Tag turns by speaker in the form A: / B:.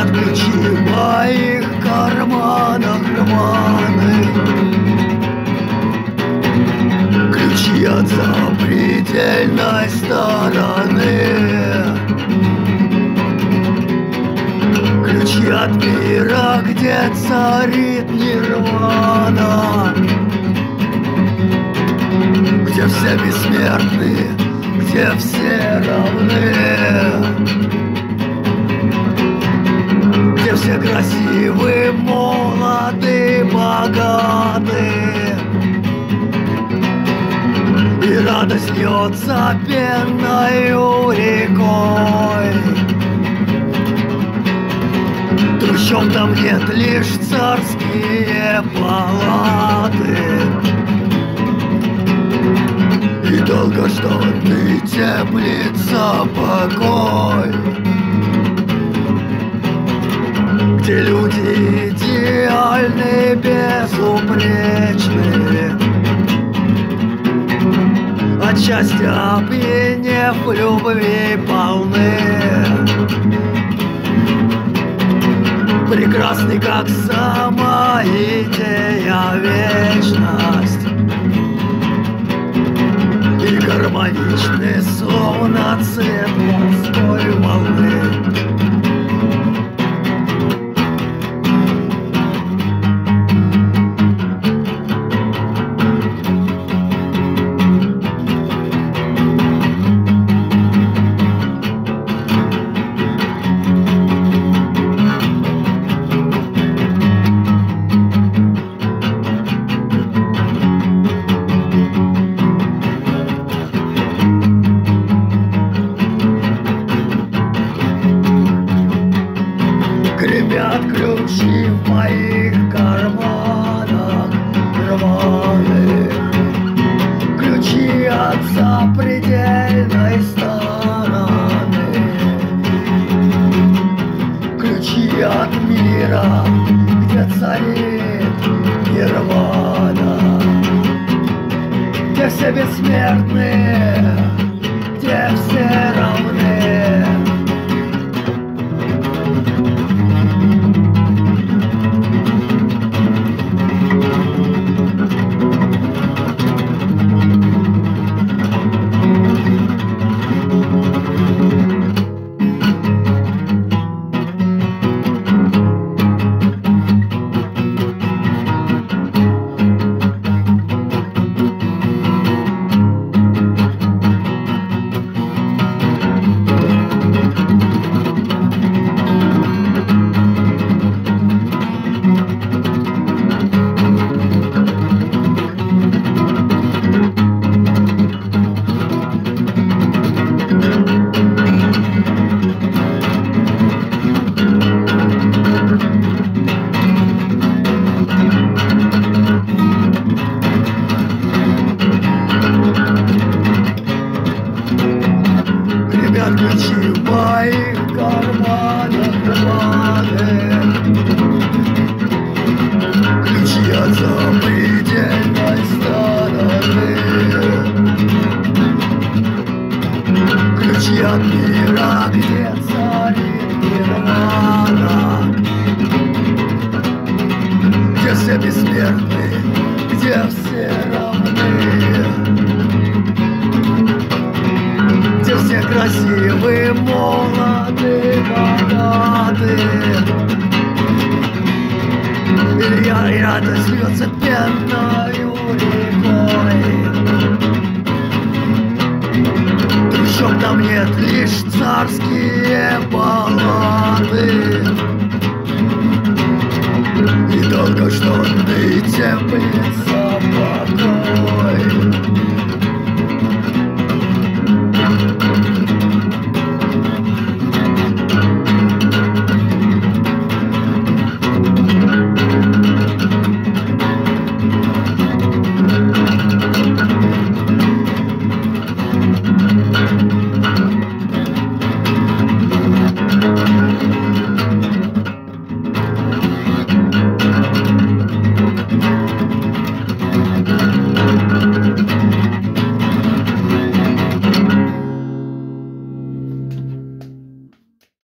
A: Гремят ключи в моих карманах рваных Ключи от запредельной стороны. Ключи от мира, где царит нирвана. Где все бессмертны, где все равны красивы, молоды, богаты. И радость льется пенною рекой. Трущоб там нет лишь царские палаты. И долгожданный теплится покой где люди идеальны, безупречны. Отчасти опьянев любви полны. Прекрасный, как сама идея вечность Гремят ключи в моих карманах рваных Ключи от запредельной стороны. Ключи от мира, где царит нирвана. Где все бессмертны, где все равны Гремят ключи в моих карманах рваных Ключи от запредельной стороны. Ключи от мира, где царит нирвана Где все бессмертны, красивы, молоды, богаты. И я радость льется пенною рекой. Трущоб там нет, лишь царские палаты. И долгожданный теплится покой.